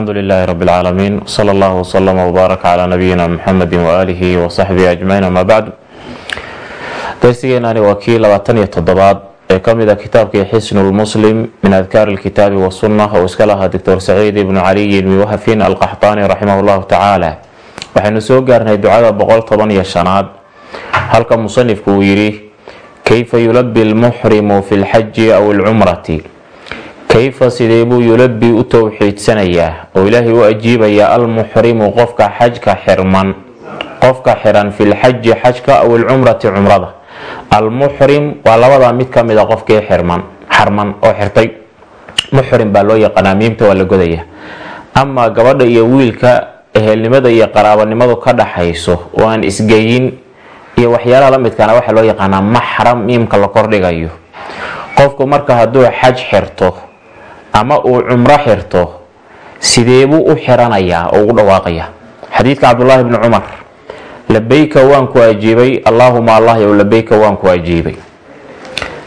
alxamdu lilaahi rabi اlcaalamiin wsala allahu wslama wbaarak calaa nabiyina muxamedi waaalihi wasaxbihi ajmaciin ama bacdu darsigeenani waa kii labaatan iyo toddobaad ee ka mid a kitaabkii xisnu lmuslim min adkaari lkitaabi wasunna oo iska lahaa doctor saciid ibnu caliyin miwahafin alqaxtaani raximah llahu tacaala. Waxaynu soo gaarnay ducada boqol toban iyo shanaad. Halka musanifku uu yidhi kayfa yulabi lmuxrimu fi lxaji aw alcumrati kayfa sidee buu yulabi u towxiidsanayaa oo ilaahay u ajiibayaa almuxrimu qofka xajka xirman qofka xiran fi lxaji xajka aw alcumrati cumrada almuxrim waa labadaa mid ka mida qofkii xarman oo xirtay muxrim baa loo yaqaanaa miimta waa la godaya amaa gabadha iyo wiilka ehelnimada iyo qaraabanimadu ka dhaxayso oo aan isgeyin iyo waxyaalaha la midkaana waxaa loo yaqaanaa maxram miimka la kordhigayo qofku marka hadduu xaj xirto ama uu cumro xirto sideebuu u xiranayaa oo ugu dhawaaqaya xadiidka cabdulaahi bni cumar labeyka waan ku ajiibay allaahuma allah yow labeyka waan ku ajiibay.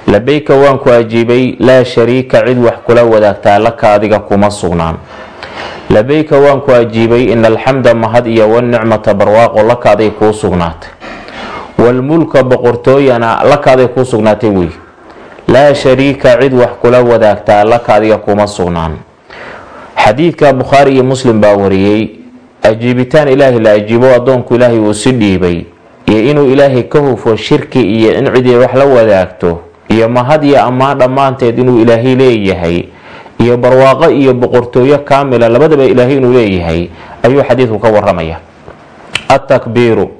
Labeyka waan ku ajiibay laa shariika cid wax kula wadaagtaa laka adiga kuma sugnaan. Labeyka waan ku ajiibay ina alxamda mahad iyo wanicmata barwaaqo laka aday kuu sugnaatay. Walmulka boqortooyana laka aday kuu sugnaatay wey laa shariika cid wax kula wadaagtaa laka adiga kuma sugnaan. Xadiidka bukhaari iyo muslim baa wariyey ajiibitaan ilaahay la ajiibo addoonku ilaahay uu si dhiibay iyo inuu ilaahay ka hufo shirki iyo in cidii wax la wadaagto iyo mahad iyo ammaan dhammaanteed inuu ilaahay leeyahay iyo barwaaqo iyo boqortooyo kaamila labadaba ilaahay inuu leeyahay ayuu xadiidku ka waramaya atakbiiru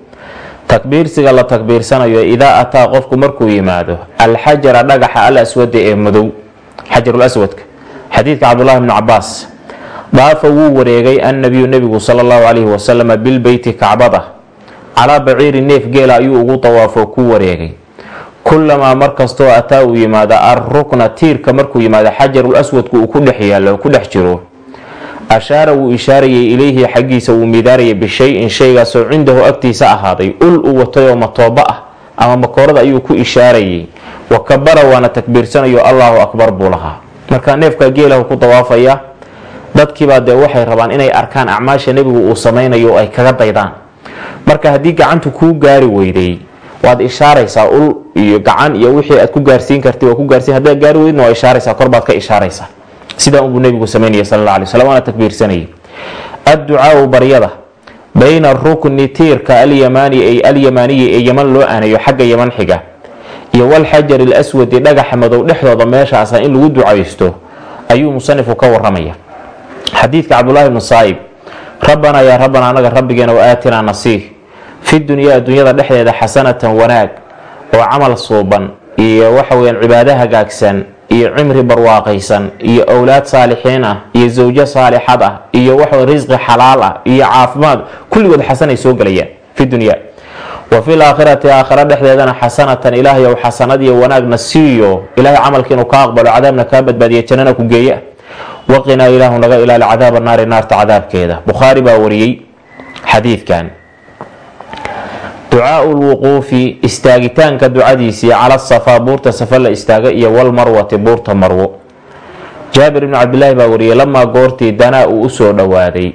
takbiirsiga la takbiirsanayo idaa ataa qofku markuu yimaado alxajara dhagaxa al aswada ee madow xajarul aswadka. Xadiidka cabdulahi bni cabaas daafa wuu wareegay annabiyu nebigu sala allahu calayhi wasalama bilbeyti kacbada. Calaa baciiri neef geela ayuu ugu dawaafo ku wareegay. Kulamaa markastoo ataa uu yimaado arrukna tiirka markuu yimaado xajarul aswadku uu ku dhex yaalo ku dhex jiro ashaara wuu ishaarayay ilayhi xaggiisa wuu midaarayay bishay-in shaygaasoo cindahu agtiisa ahaaday ul uu watayoo matooba ah ama makoorada ayuu ku ishaarayay. Wa kabara waana takbiirsanayo allahu akbar buu lahaa. Markaa neefka geelahu ku dawaafaya dadkiibaa dee waxay rabaan inay arkaan acmaasha nebigu uu samaynayo ay kaga daydaan. Marka haddii gacantu kuu gaari weyday waad ishaaraysaa ul iyo gacan iyo wixii aad ku gaarsiin kartay waa ku gaarsiin haddaad gaari weydna waa ishaaraysaa kor baad ka ishaaraysaa sidaa unbuu nebigu samaynaya sal alla alay slam waana takbiirsanayay. Adducaau baryada bayna rukni tiirka alyamaani ay alyamaaniyi ee yaman loo aanayo xagga yaman xiga iyo walxajari l aswadi dhagaxa madow dhexdooda meeshaasa in lagu ducaysto ayuu musanifku ka waramaya xadiidka cabdulahi bnu saa'ib rabbanaa yaa rabbanaa anaga rabbigeena wa aatinaa nasiih fi dunyaa adduunyada dhexdeeda xasanatan wanaag oo camal suuban iyo waxa weyaan cibaado hagaagsan iyo cimri barwaaqaysan iyo owlaad saalixiin ah iyo zawjo saalixad ah iyo waxa risqi xalaal ah iyo caafimaad kulligood xasanay soo gelayaan fi dunya wa fil aakhirati aakhira dhexdeedana xasanatan ilaahayow xasanad iyo wanaagna siiyo. Ilaahay camalka inuu ka aqbalo cadaabna kaa badbaadiya jannana ku geeya. Waqinaa ilaahu naga ilaali cadaaba naari naarta cadaabkeeda. Bukhaari baa wariyey xadiidkan ducaau lwuquufi istaagitaanka ducadiisii cala safaa buurta safa la istaaga iyo walmarwati buurta marwo. Jaabir ibni cabdilaahi baa wariyey lamaa goortii danaa uu u soo dhowaaday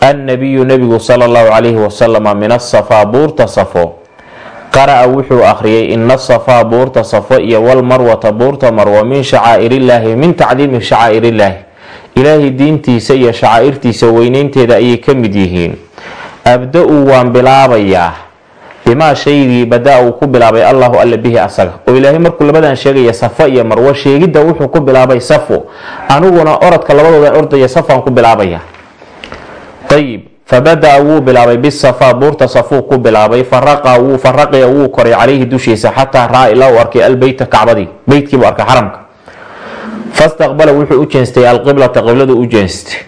annabiyu nebigu sala allahu calayhi wasalama min asafaa buurta safo. Qara-a wuxuu akhriyay ina safaa buurta safo iyo walmarwata buurta marwo min shacaa'irillaahi min tacdiimi shacaa'irillaahi. Ilaahay diintiisa iyo shacaa'irtiisa weyneynteeda ayay ka mid yihiin. Abda-u waan bilaabayaa bimaa shaygii badaa uu ku bilaabay allahu alla bihi asaga. Oo ilaahay markuu labadan sheegaya safo iyo marwo sheegidda wuxuu ku bilaabay safo. Aniguna orodka labadoodan ordaya safaan ku bilaabaya. Ayib fabada-a wuu bilaabay bisafaa buurta safuu ku bilaabay. Faraqa wuu faraqiya wuu koray calayhi dushiisa xataa raa ilaa uu arkay albeyta kacbadii. Beytkiibuu arkay xaramka. Fastaqbala wuxuu u jeestay alqiblata qibladu u jeestay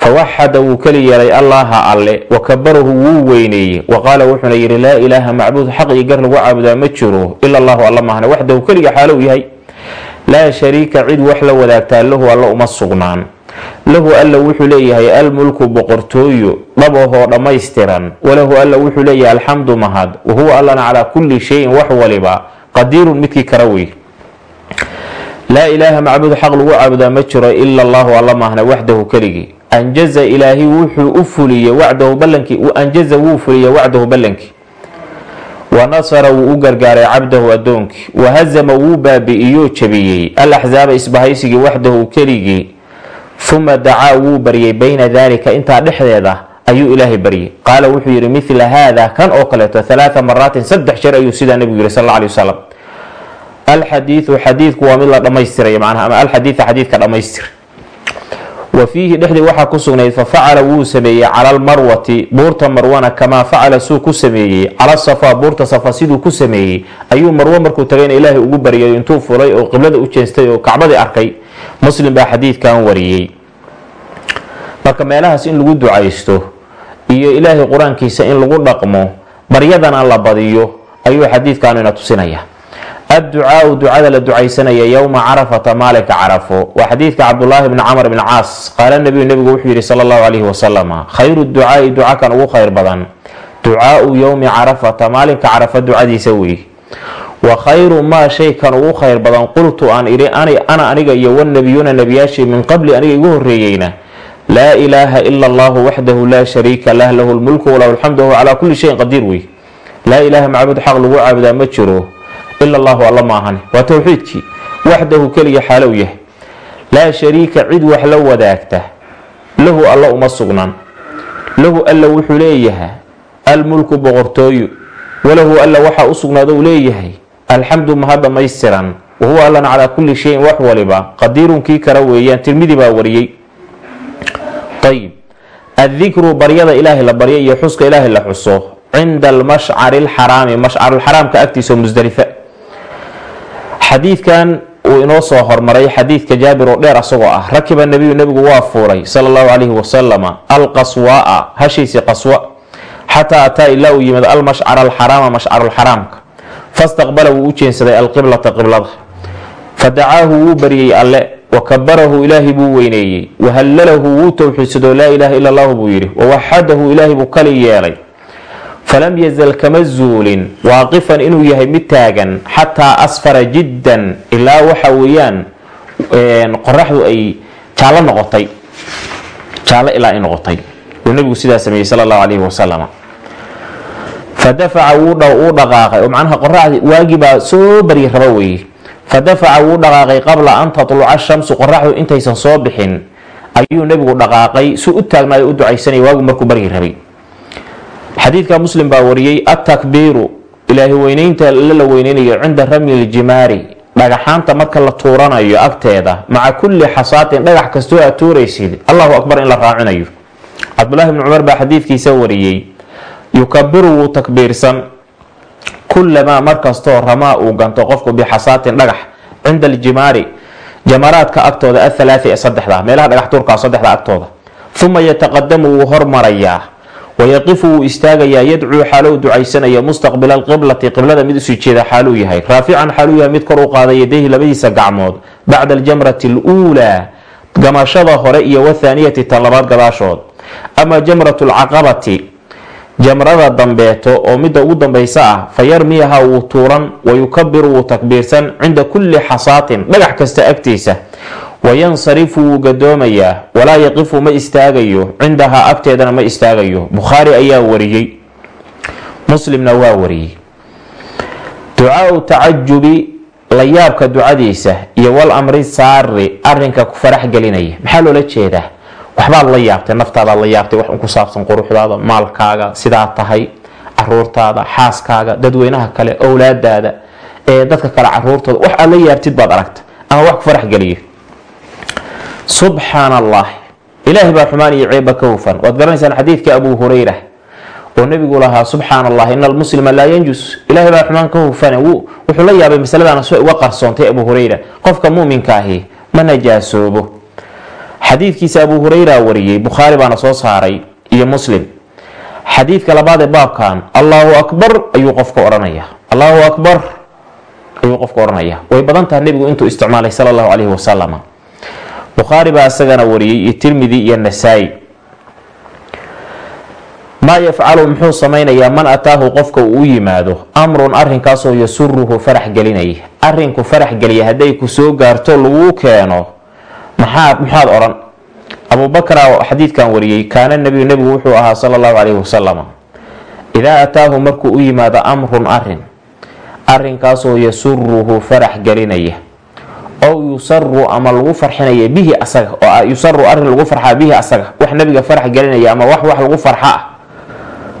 fawaxada wuu keli yeelay allaha alle wa kabarahu wuu weyneeyey wa qaala wuxuuna yidhi laa ilaaha macbuud xaq iyo gar lagu caabudaa ma jiro ila allahu alla mahne waxdahu keliga xaalow yahay laa shariika cid wax la wadaagtaa lahu alla uma sugnaan lahu alla wuxuu leeyahay almulku boqortooyo dhab ahoo dhammaystiran walahu alla wuxuu leeyahay alxamdu mahad wahuwa allana calaa kulli shayin wax waliba qadiirun midkii kara wey laa ilaaha macbuud xaq lagu caabudaa ma jiro ila allahu alla maahna waxdahu keligii anjaza ilaahi wuxuu u fuliyey wacdahu ballankii anjaza wuu fuliyey wacdahu ballankii wa nasara wuu u gargaaray cabdahu addoonkii wa hazama wuu baabi'iyoo jabiyey alaxsaaba isbahaysigii waxdahu keligii uma dacaa wuu baryay bayna daalika intaa dhexdeeda ayuu ilaahay baryay qaala wuxuu yidhi mila haada kan oo kaleeto halaaa maraatin saddex jeer ayuu sidaa nebigu yihi sal alay wasalam alxadiidu xadiidku waa mid la dhammaystiraya macnaha ama alxadiida xadiidka dhammaystir wa fiihi dhexdii waxaa ku sugnayd fa facala wuu sameeyey cala almarwati buurta marwana kamaa facala suu ku sameeyey. Cala safa buurta safa siduu ku sameeyey. Ayuu marwo markuu tagayna ilaahay ugu baryay intuu fulay oo qiblada u jeestay oo kacbadii arkay. Muslim baa xadiidkan wariyey. Marka meelahaas in lagu ducaysto iyo ilaahay qur'aankiisa in lagu dhaqmo baryadana la badiyo ayuu xadiidkaanu ina tusinaya adducaau ducada la ducaysanaya yowma carafata maalinka carafo waa xadiidka cabdulaahi bni camr bni caas qaala nabiyu nebigu wuxuu yihi sala allahu calayhi wasalama khayru ducaai duca kan ugu khayr badan ducaau yowmi carafata maalinka carafa ducadiisa wey wa khayru maa shay kan ugu khayr badan qultu aan idhi ana aniga iyo wanabiyuuna nebiyaashii min qabli aniga igu horreeyeyna laa ilaaha ila allahu waxdahu laa shariika lah lahu lmulku walahu alxamdu wahuwa calaa kulli shayin qadiir wey laa ilaaha macbuud xaq lagu caabudaa ma jiro ila allahu alla maahane waa towxiidkii waxdahu keliya xaalow yahay. Laa shariika cid wax la wadaagta lahu alla uma sugnan. Lahu alla wuxuu leeyahay almulku boqortooyo walahu alla waxaa u sugnaado u leeyahay alxamdu maha dhammaystiran wahuwa allana calaa kulli shayin wax waliba. Qadiirun kii kara weeyaan tirmidi baa wariyey. Ayib addikru baryada ilaahay la barya iyo xuska ilaahay la xuso cinda almashcari alxaraami mashcarulxaraamka agtiisa musdalifa xadiidkan uu inoo soo hormaray xadiidka jaabir oo dheer asagoo ah. Rakiba nabiyu nebigu waa fuulay sala allahu calayhi wasalama alqaswaa hashiisii qaswa xataa ataa ilaa uu yimid almashcara alxaraama mashcarulxaraamka fastaqbala wuu u jeensaday alqiblata qiblada. Fadacaahu wuu baryey alle. Wakabarahu ilaahay buu weyneeyey. Wahallalahu wuu towxiidsadoo laa ilaaha ila allahu buu yidhi. Wawaxadahu ilaahay buu kali yeelay falam yazal kama zuulin waaqifan inuu yahay mid taagan xataa asfara jiddan ilaa waxa weeyaan qoraxdu ay jaallo noqotay jaallo ilaa ay noqotay uu nabigu sidaa sameeyey sala allahu calayhi wasalam fadafaca wuu dhaqaaqay oo macnaha qoraxdii waagii soo baryi raba weeye fadafaca wuu dhaqaaqay qabla an tatluca shamsu qoraxdu intaysan soo bixin ayuu nebigu dhaqaaqay suu u taagnaayo u ducaysanaya waagu markuu baryi rabay xadiidka muslim baa wariyey atakbiiru ilaahay weyneynta lala weyneynayo cinda ramyi ljimaari dhagaxaanta marka la tuuranayo agteeda maca kulli xasaatin dhagax kastoo aad tuuraysid allahu akbar in la raacinayo. Cabdulahi bni cumar baa xadiidkiisa wariyey yukabiru wuu takbiirsan kulamaa markastoo ramaa uu ganto qofku bixasaatin dhagax cinda aljimaari jamaraadka agtooda athalaati ee saddexda meelaha dhagax tuurkaa saddexda agtooda. Uma yataqadamu wuu hormarayaa wayaqifu wuu istaagayaa yadcuu xaalou ducaysanaya mustaqbila alqiblati qiblada mid u sii jeeda xaaluu yahay raafican xaaluu yahay mid kor u qaada yadayhi labadiisa gacmood bacda aljamrati aluulaa gamashada hore iyo wathaaniyati tan labaad gadaashood ama jamratu lcaqabati jamrada dambeeto oo midda ugu dambaysa ah fa yarmiyaha wuu tuuran wayukabiru wuu takbiirsan cinda kulli xasaatin dhagax kasta agtiisa wayansarifu wuu gadoomayaa walaa yaqifu ma istaagayo cindahaa agteedana ma istaagayo bukhaari ayaa wariyey muslimna waa wariyey ducaau tacajubi la yaabka ducadiisa iyo wal saari arinka ku farax maxaa loola jeedaa waxbaad la yaabtay naftaadaad la yaabtay wax ku saabsan quruxdaada maalkaaga sidaa tahay caruurtaada xaaskaaga dadweynaha kale owlaadaada ee dadka kale caruurtooda wax aad la yaabtid baad aragta ama wax ku farax subxaan allah ilaahay baa xumaan iyo ceeba ka hufan. Waad garanaysaan xadiidka abu hurayra oo nebigu lahaa subxaan allah ina almuslima laa yanjus. Ilaahay baa xumaan ka hufan. Wuxuu la yaabay masaladaana soo uga qarsoontay abu hurayra. Qofka muuminka ahi ma najaasoobo. Xadiidkiisa abu hurayra wariyey bukhaari baana soo saaray iyo muslim. Xadiidka labaad ee baabkan allahu akbar ayuu qofka odhanaya. Allahu akbar ayuu qofka odhanaya. Way badan tahay nebigu intuu isticmaalay sala allahu calayhi wasalam bukhaari baa isagana wariyey iyo tirmidi iyo nasaa-i maa yafcalu muxuu samaynayaa man ataahu qofka uu u yimaado? Amrun arrinkaasoo yasuruhu farax gelinaya arrinku farax geliya hadday ku soo gaarto laguu keeno maxaad maxaad odhan? Abubakra xadiidkan wariyey kaana nabiyu nebigu wuxuu ahaa sala allahu calayhi wasalam idaa ataahu markuu u yimaado amrun arrin arinkaasoo yasuruhu farax gelinaya ow yusaru ama lagu farxinaya bihi asaga oo yusaru arrin lagu farxaa bihi asaga. Wax nabiga farax gelinaya ama wax wax lagu farxa ah.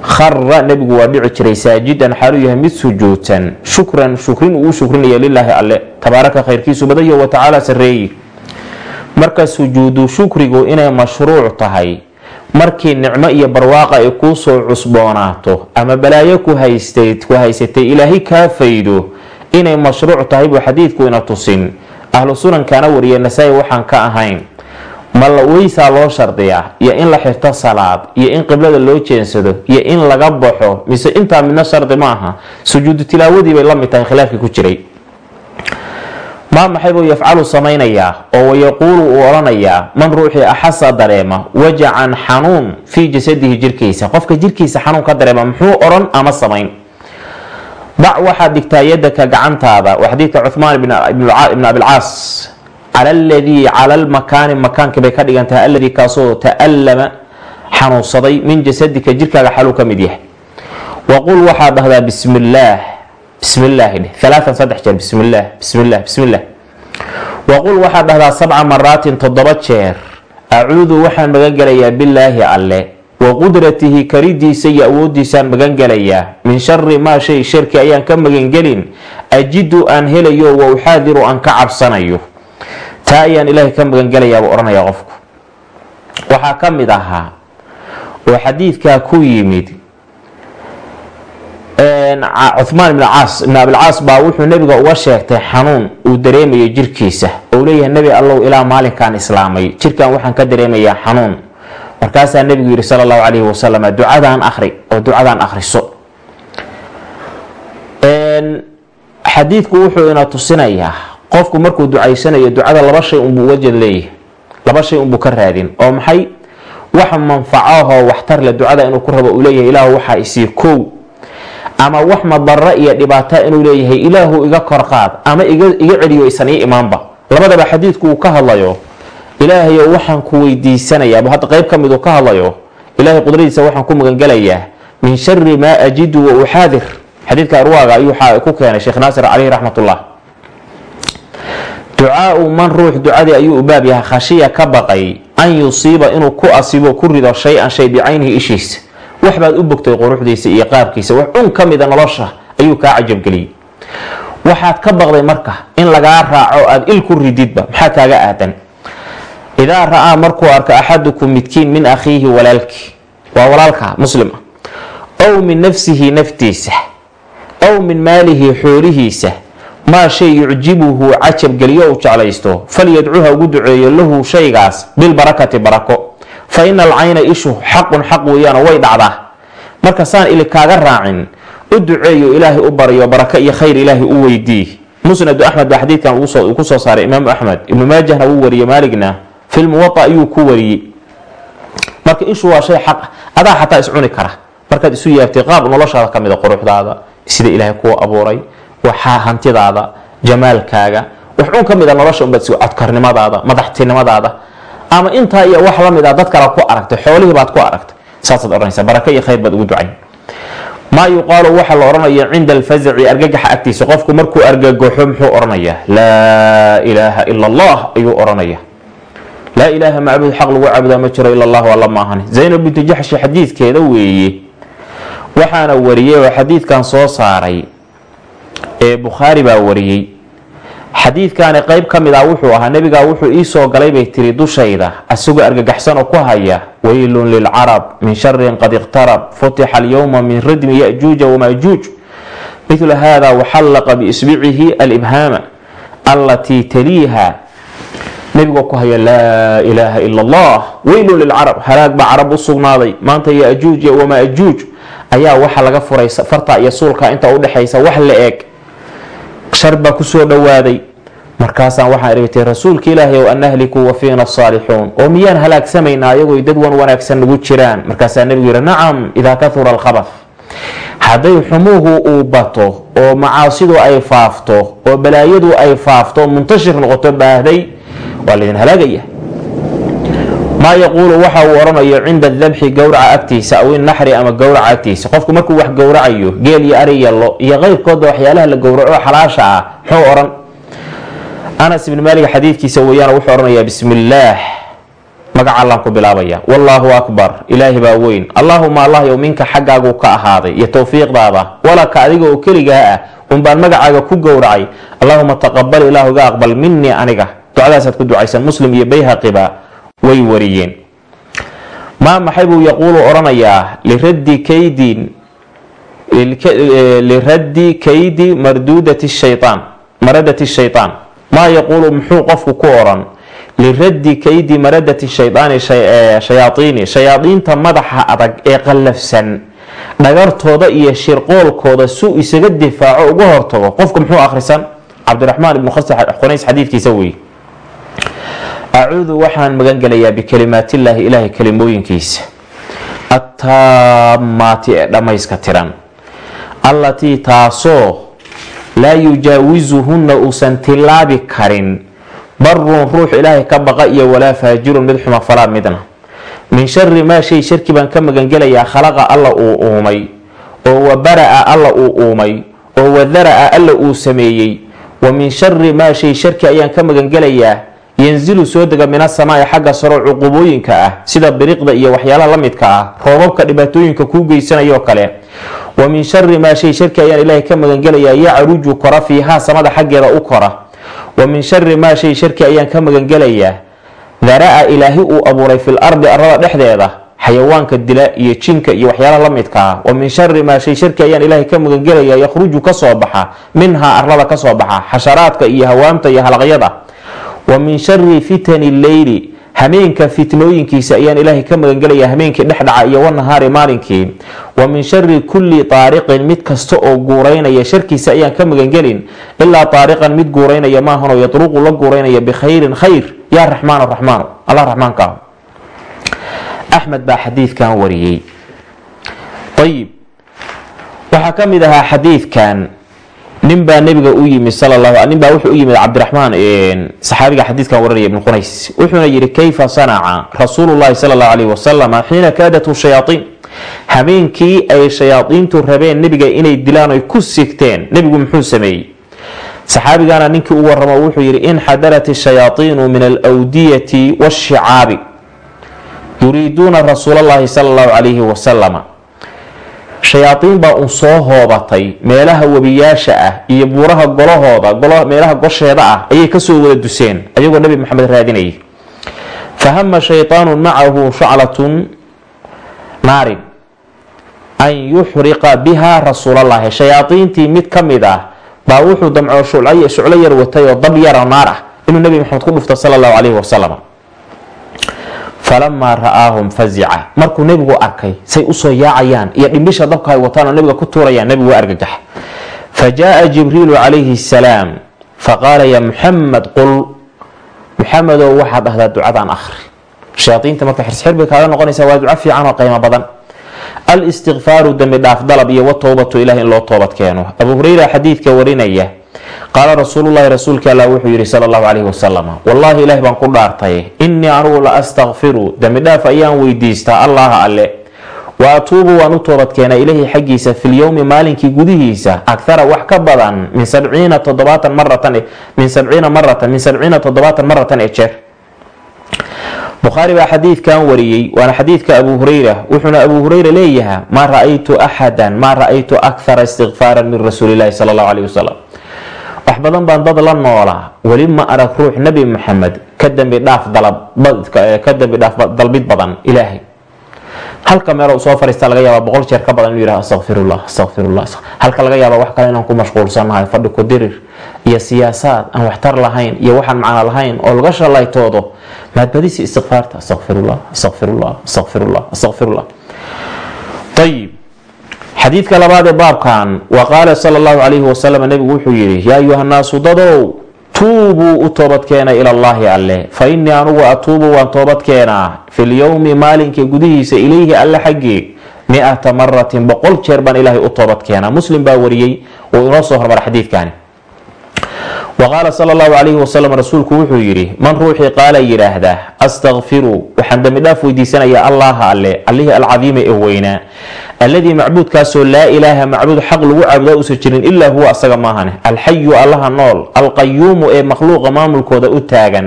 Khara nebigu waa dhici jiray saajidan xaaluu yahay mid sujuudsan shukran shukrin uu shukrinaya lilaahi alle. Tabaaraka khayrkiisu badayo wa tacaala marka sujuudu shukrigu inay mashruuc tahay markii nicmo iyo barwaaqa ay kuu soo cusboonaato ama balaayo ku haysatay ilaahay kaa faydo. Inay mashruuc tahay buu xadiidku ina tusin ahlu sunankana wariya nasaa-i waxaan ka ahayn. Ma weysaa loo shardiyaa? Iyo in la xirto salaad? Iyo in qiblada loo jeensado? Iyo in laga baxo? Mise intaa midna shardi ma aha. Sujuudu tilaawadii bay la mid tahay khilaafkii ku jiray. Maa maxay buu yafcalu samaynayaa? Oo wayaquulu uu odhanayaa man ruuxii axasa dareema wajacan xanuun fii jasadihi jirkiisa. Qofka jirkiisa xanuun ka dareema muxuu odhan ama samayn dac waxaad dhigtaa yadaka gacantaada. Waa xadiidka cuhmaan ibn abilcaas cala aladii cala lmakaani makaankii bay ka dhigan tahay alladii kaasoo ta'allama xanuunsaday min jasadika jirkaaga xaluu ka mid yahay. Waqul waxaad dhahdaa bismi illaah dheh alaaan saddex jeer. Bismi illaah bismi waqul waxaad dhahdaa sabca maraatin toddoba jeer. Acuudu waxaan magan gelayaa bilaahi alle wa qudratihi karidiisa iyo awoodiisaan magan gelayaa min shari maa shay sharki ayaan ka magangelin. Ajidu aan helayo wa uxaadiru aan ka cabsanayo. Taa ayaan ilaahay ka magangelayaa buu odhanayaa qofku. Waxaa ka mid ahaa oo xadiidkaa ku yimid cuhmaan ibn caas ibn abilcaas baa wuxuu nebiga uga sheegtay xanuun uu dareemayo jirkiisa. Ou leeyahay nebi allow ilaa maalinkan islaamay. Jirkan waxaan ka dareemayaa xanuun markaasaa nebigu yihi sala allahu calayhi wasalam ducadaan akhri oo ducadaan akhriso. Xadiidku wuxuu ina tusinayaa qofku markuu ducaysanayo ducada laba shay unbuu uga jed leeyahay laba shay unbuu ka raadin oo maxay? Wax manfacahoo waxtar le ducada inuu ku rabo uu leeyahay waxaa isii kow. Ama wax madaro iyo dhibaata inuu leeyahay ilaahu iga kor qaad ama iga celiyo isan ii imaanba. Labadaba xadiidku uu ka hadlayo ilaahayo waxaan ku weydiisanayaa hadda qeyb ka uu ka hadlayo ilaahay qudradiisa waxaan ku magangelayaa min shari maa ajidu wa uxaadir. Xadiidka arwaaga ayuu ku keenay sheekh naasir caleyhi raxmatullah. Ducaau man ruux ducadii ayuu u yahay khashiya ka baqay an yusiiba inuu ku asibo ku rido shay-an shay bicaynihi ishiisa wax baad u bogtay quruxdiisa iyo qaabkiisa wax un ka mida nolosha ayuu kaa cajabgeliyey. Waxaad ka baqday marka in lagaa raaco aada il ku rididba maxaa kaaga aadan idaa ra'aa markuu arko axadukum midkiin min akhiihi walaalkii waa walaalka muslim ah ow min nafsihi naftiisa ow min maalihi xoolihiisa maa shay yucjibuhu cajabgeliyo u jeclaysto falyadcuha ugu duceeyo lahu shaygaas bilbarakati barako fa ina alcayna ishu xaqun xaq weeyaano way dhacdaa marka saan ili kaaga raacin u duceeyo ilaahay u baryo barako iyo khayr ilaahay u weydii musnadu axmed baa xadiidkan uu ku soo saaray imaamu axmed ibnu maajahna wuu wariyey maaligna fi lmuwaa ayuu ku wariyey. Marka ishu waa shay xaq adaa xataa iscuni kara. Markaad isu yaabtay qaab noloshaada ka mida quruxdaada sida ilaahay kuu abuuray waxaa hantidaada jamaalkaaga wax un ka mida nolosha unbaad codkarnimadaada madaxtinimadaada ama intaa iyo wax la mid a dad kale ku aragtay xoolihii baad ku aragtay saasaad odhanaysa baraka iyo khayr baad ugu ducayn. Maa yuqaalu waxaa la odhanaya cinda alfazaci argagaxa agtiisa qofku markuu argagaxo muxuu odhanayaa laa ilaaha ila allah ayuu odhanaya laa ilaaha macbuud xaq lagu caabudaa ma jiro ila allahu alla maahani zaynab bintu jaxshi xadiidkeeda weeye waxaana wariyey oo xadiidkan soo saaray ee bukhaari baa wariyey. Xadiidkaani qeyb ka mid ah wuxuu ahaa nebigaa wuxuu ii soo galay bay tiri dushayda asagoo argagaxsan oo ku haya weylun lilcarab min sharin qad iqtarab futixa alyowma min ridmi yajuuja wamaajuuj mithla hada waxallaqa biisbicihi alibhaama allatii taliiha nebigoo ku haya laa ilaaha ila allah weylun lilcarab halaag baa carab u sugnaaday. Maanta yajuuj wamaajuuj ayaa waxa laga furay farta iyo suulka inta udhexaysa wax la eg shar baa ku soo dhowaaday markaasaan waxaan irigtay rasuulka ilaahay ow an nahliku wa fiina asaalixuun oo miyaan halaagsamaynaa ayagoy dad wan wanaagsan nagu jiraan. Markaasaa nebigu yihi nacam idaa kahura alkhabaf hadday xumuhu uu bato oo macaasidu ay faafto oo balaayadu ay faafto muntashir noqoto baahday waa laydin halaagaya. Maa yaquulu waxa uu odhanayo cinda dabxi gowraca agtiisa aw inaxri ama gowraca agtiisa. Qofku markuu wax gowracayo geel iyo ari iyo lo waxyaalaha la gowraco xalaasha ah muxuu odhan anas ibni maalik xadiidkiisa weeyaan wuxuu odhanayaa bismi magaca allaan ku bilaabaya. Wallaahu akbar. Ilaahi baa weyn. Allaahuma allah yow minka xaggaagu ka ahaaday iyo towfiiqdaada walaka adiga oo keligaa ah unbaan magacaaga ku gowracay allaahuma taqabal ilaahu ga aqbal minii aniga ducadaasaad ku ducaysan muslim iyo bayhaqiba way wariyeen. Maa maxay buu yaquulu odhanayaa liraddi kaydin liraddi kaydi marduudati shayaan maradati shaytaan. Maa yaquulu muxuu qofku ku odhan liraddi kaydi maradati shayaani shayaaiini shayaadiinta madaxa adag ee qallafsan dhagartooda iyo shirqoolkooda suu isaga difaaco uga hortago. Qofku muxuu akhrisan? Cabdiraxmaan ibnu khunays xadiidkiisa wey acuudu waxaan magan gelayaa bikalimaatillaahi ilaahay kalimooyinkiisa attaamaati ee dhammayska tiran allatii taasoo laa yujaawisuhunna uusan tilaabi karin barun ruux ilaahay ka baqa iyo walaa faajirun mid xuma falaa midna min shari maa shay sharki baan ka magangelayaa khalaqa alla uu uumay oo wa bara-a alla uu uumay oo wadara-a alla uu sameeyey wa min shari maa shay sharki ayaan ka magangelayaa yanzilu soo dega min asamaai xagga saro cuqubooyinka ah sida biriqda iyo waxyaalaha la midka ah roobabka dhibaatooyinka kuu geysanayoo kale. Wa min shari maa shay sharki ayaan ilaahay ka magangelayaa yacruju kora fiihaa samada xaggeeda u kora. Wa min shari maa shay sharki ayaan ka magangelayaa daraa ilaahi uu abuuray fil ardi arada dhexdeeda xayawaanka dila iyo jinka iyo waxyaalaha la midka ah. Wa min shari maa shay sharki ayaan ilaahay ka magangelayaa yakhruju ka soo baxa minhaa arlada ka soo baxa xasharaadka iyo hawaamta iyo halaqyada wa min shari fitani leyli hameenka fitnooyinkiisa ayaan ilaahay ka magangelayaa hameenkii dhexdhaca iyo wanahaari maalinkii wa min shari kulli taariqin mid kasta oo guuraynaya sharkiisa ayaan ka magangelin ilaa taariqan mid guuraynaya maahanoo yatruqu la guuraynaya bikhayrin khayr. Yaa raxmaan raxmaan allah raxmaanka axmed baa xadiidkan wariyey. Ayib waxaa ka mid ahaa xadiidkan nin baa nebiga u yimid sal nin baa wuxuu u yimid cabdiraxmaan saxaabiga xadiidkan waranaya ibnu qunays wuxuuna yidhi kayfa sanaca rasuulu llahi sala allahu alayhi wasalam xiina kaadathu shayaaiin habeenkii ay shayaadiintu rabeen nebiga inay dilaan oy ku sigteen nebigu muxuu sameeyey? Saxaabigana ninkii u waramo wuxuu yidhi inxadarat shayaaiinu min alwdiyati washicaabi yuriiduuna rasuula llahi sala allahu calayhi wasalama shayaadiin baa un soo hoobatay. Meelaha webiyaasha ah iyo buuraha golahooda meelaha gosheeda ah ayay ka soo wada duseen ayagoo nebi maxamed raadinayay. Fahama shaytaanu macahu shaclatun naarin an yuxriqa biha rasuulallaahi shayaadiintii mid ka mid ah baa wuxuu damco shuclo yar watay oo dab yara naar ah. Inuu nebi maxamed ku dhufto sala allahu calayhi wasalam falamaa ra'aahum fazica markuu nebigu arkay say u soo yaacayaan iyo dhimbisha dabka ay wataan oo nebiga ku tuurayaan nebigu waa argagax. Fa jibriilu calayhi salaam faqaala ya muxamed qul muxamedow waxaad dhahdaa ducadan akhri. Shayaaiinta marka xirsxir bay kaaga noqonaysaa waa duco fiican oo qiimo badan. Alistikfaaru dembi dhaaf dalab iyo watowbatu ilah in loo toobad keeno. Abu hureyra xadiidka warinaya qaala rasuululahi rasuulka alla wuxuu yihi sala allahu calayhi wasalam wallaahi ilaah baan ku dhaartay. Innii anugu la astakfiru dembi dhaaf ayaan weydiistaa allaha alle. Wa atuubu waan u toobad keenaa ilaahi xaggiisa filyowmi maalinkii gudihiisa. Akhara wax ka badan min sabciina toddobaatan maratan min sabciina maratan min sabciina toddobaatan maratan ee jeer. Bukhaari baa xadiidkan wariyey waana xadiidka abu hureyra wuxuuna abu hureyra leeyaha maa ra'aytu axadan maa ra'aytu akhara istikfaaran min rasuulilahi sala allahu calayhi wasalam wax badan baan dad la noolaa. Weli ma arag ruux nebi maxamed ka dembi dhaaf dhaaf dalbid badan ilaahay. Halka meel soo fariista laga yaaba boqol jeer ka badan inuu yidhaha astaqfirullah astaqfirullah halka laga yaaba wax kale inaan ku mashquulsanahay fadhi ku dirir iyo siyaasaad aan waxtar lahayn iyo waxaan macno lahayn oo laga shalaytoodo maadbadisi istikfaarta astaqfirullah astaqfirullah astaqfirullah astaqfirullah ayib xadiidka labaad ee baabkan wa qaala sala allahu calayhi wasalam nebigu wuxuu yidhi yaa ayuha naasu dadow tuubuu u toobadkeena ila allaahi alle. Fa innii anugu atuubu waan toobadkeenaa filyowmi maalinka gudihiisa ilayhi alle xaggii mi-ata maratin boqol jeer baan ilaahay u toobadkeenaa muslim baa wariyey wuu inoo soo hormara xadiidkani wa qaala sala allahu calayhi wasalam rasuulku wuxuu yidhi man ruuxii qaala yidhaahda astakfiruu waxaan dembi dhaaf weydiisanayaa allaha alle allihii alcadiima ee weynaa alladii macbuudkaasoo laa ilaaha macbuud xaq lagu caabudaa uusan jirin ilaa huwa asaga maahane alxayu allaha nool alqayuumu ee makhluuqa maamulkooda u taagan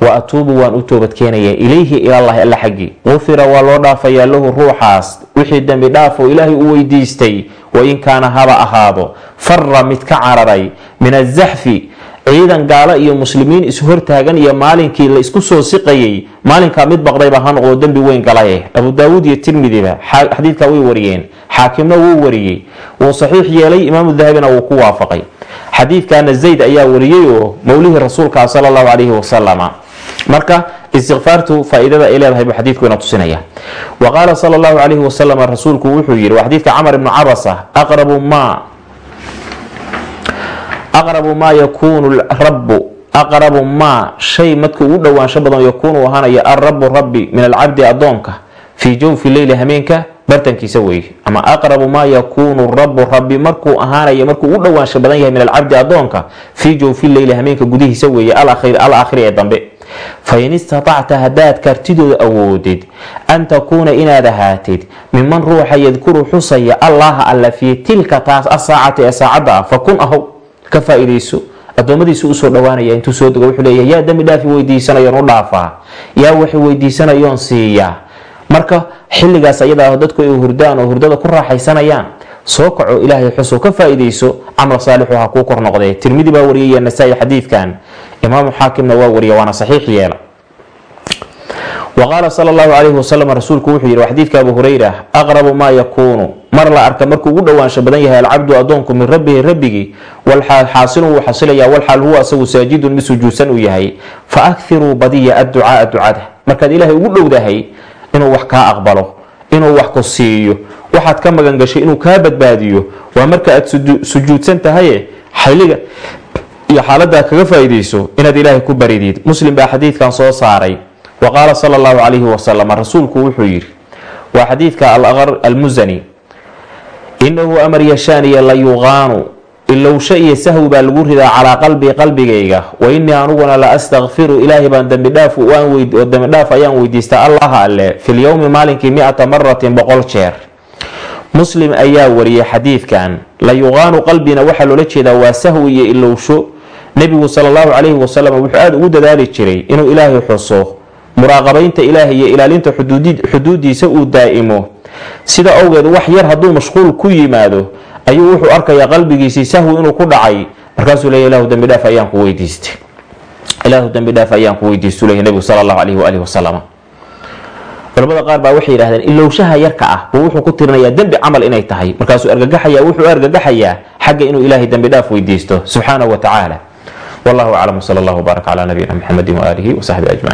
wa atuubu waan u toobadkeenayaa ilayhi ilallahi alla xaggii qufira waa loo dhaafayaa lahu ruuxaas. Wixii dembi dhaafoo ilaahay u weydiistay. Wain kaana haba ahaado. Fara mid ka cararay. Min azaxfi ciidan gaalo iyo muslimiin ishortaagan iyo maalinkii la isku soo siqayay. Maalinkaa mid baqdayba ha noqdo dembi weyn galaye. Abu daawuud iyo tirmidiba xadiidkaa way wariyeen. Xaakimna wuu wariyey. Wuu saxiix yeelay imaamu dahabina wuu ku waafaqay. Xadiidkana zayd ayaa wariyey oo mowlihii rasuulka sala allahu calayhi wasalama marka istikfaartu faa-iidada ay leedahay buu xadiidku ina tusinaya. Wa qaala sala allahu calayhi wasalam rasuulku wuxuu yidhi waa xadiidka camar ibnu cabasa aqrabu maa yakuunu rabu aqrabu maa shay madka ugu dhowaansho badan yakuunu ahaanaya alrabu rabbi min alcabdi adoonka fii jawfi leyli hameenka bartankiisa weeye ama aqrabu maa yakuunu rabu rabbi markuu ahaanaya markuu ugu dhowaansho badan yahay min alcabdi adoonka fii jawfi leyli hameenka gudihiisa weeye al aakhiri ee dambe fain istatacta haddaad kartidooda awoodid an takuuna inaad ahaatid miman ruuxa yadkuru xusaya allaha alla fii tilka taas asaacati ee saacadda ah fakun ahow ka faa-idayso addoommadiisu u soo dhawaanaya intuu soo dego wuxuu leeyahay yaa dembi dhaafi weydiisanayoon u dhaafaa yaa waxay weydiisanayoon siiyaa. Marka xilligaas ayadaa dadku ay hurdaan oo hurdada ku raaxaysanayaan soo kaco ilaahay xuso ka faa-idayso camal saalixu ha kuu kor noqdee. Tirmidi baa wariyay iyo nasaa-i xadiidkan imaamu xaakimna waa wariya waana saxiix yeela. Wa qaala sala allahu calayhi wasalam rasuulku wuxuu yidhi xadiidka abu hurayra aqrabu maa yakuunu. Mar la arka markuu ugu dhowaansho badan yahay alcabdu addoonku min rabbihi rabbigii walxaal wuu xasilayaa walxaal huwa asagu saajidun mid sujuudsan uu yahay. Fa akhiruu badiya adducaaa ducada markaad ilaahay ugu dhowdahay inuu wax kaa aqbalo inuu wax ku siiyo waxaad ka magan gashay inuu kaa badbaadiyo. Waa marka aad sujuudsan tahaye xilliga iyo xaaladaa kaga faa-idayso inaad ilaahay ku baridid muslim baa xadiidkan soo saaray. Wa qaala sala allahu calayhi wasalam rasuulku wuxuu yidhi waa xadiidka alaqar almusani inahu amar yashaaniya la yuqaanu ilowsho iyo sahwi baa lagu ridaa calaa qalbii qalbigayga wa inii aniguna la astakfiru ilaahay baan dembidhaaf dembidhaaf ayaan weydiistaa allaha alle filyowmi maalinkii mi-ata maratin boqol jeer. Muslim ayaa wariyay xadiidkan la yuqaanu qalbina waxaa loola jeedaa waa sahwi iyo ilowsho nebigu sala allahu calayhi wasalam wuxuu aada ugu dadaali jiray inuu ilaahay xuso muraaqabaynta ilaahay iyo ilaalinta xuduudiisa uu daa'imo. Sida awgeed wax yar hadduu mashquul ku yimaado ayuu wuxuu arkayaa qalbigiisii sahwi inuu ku dhacay. Markaasuu leeya ilahu dembi dhaaf ayaan ku weydiistay. Ilaahu dembi dhaaf ayaan ku weydiistu leeya nebigu sala allahu calayhi waalihi wasalam culamada qaar baa waxay yidhahdeen ilowshaha yarka ah buu wuxuu ku tirinayaa dembi camal inay tahay. Markaasuu argagaxaya wuxuu argagaxayaa xagga inuu ilaahay dembi dhaaf weydiisto subxaanahu wa tacaala wallahu aclam sala allahu baarak calaa nabiyina maxamedin waaalihi wasaxbi ajmaciin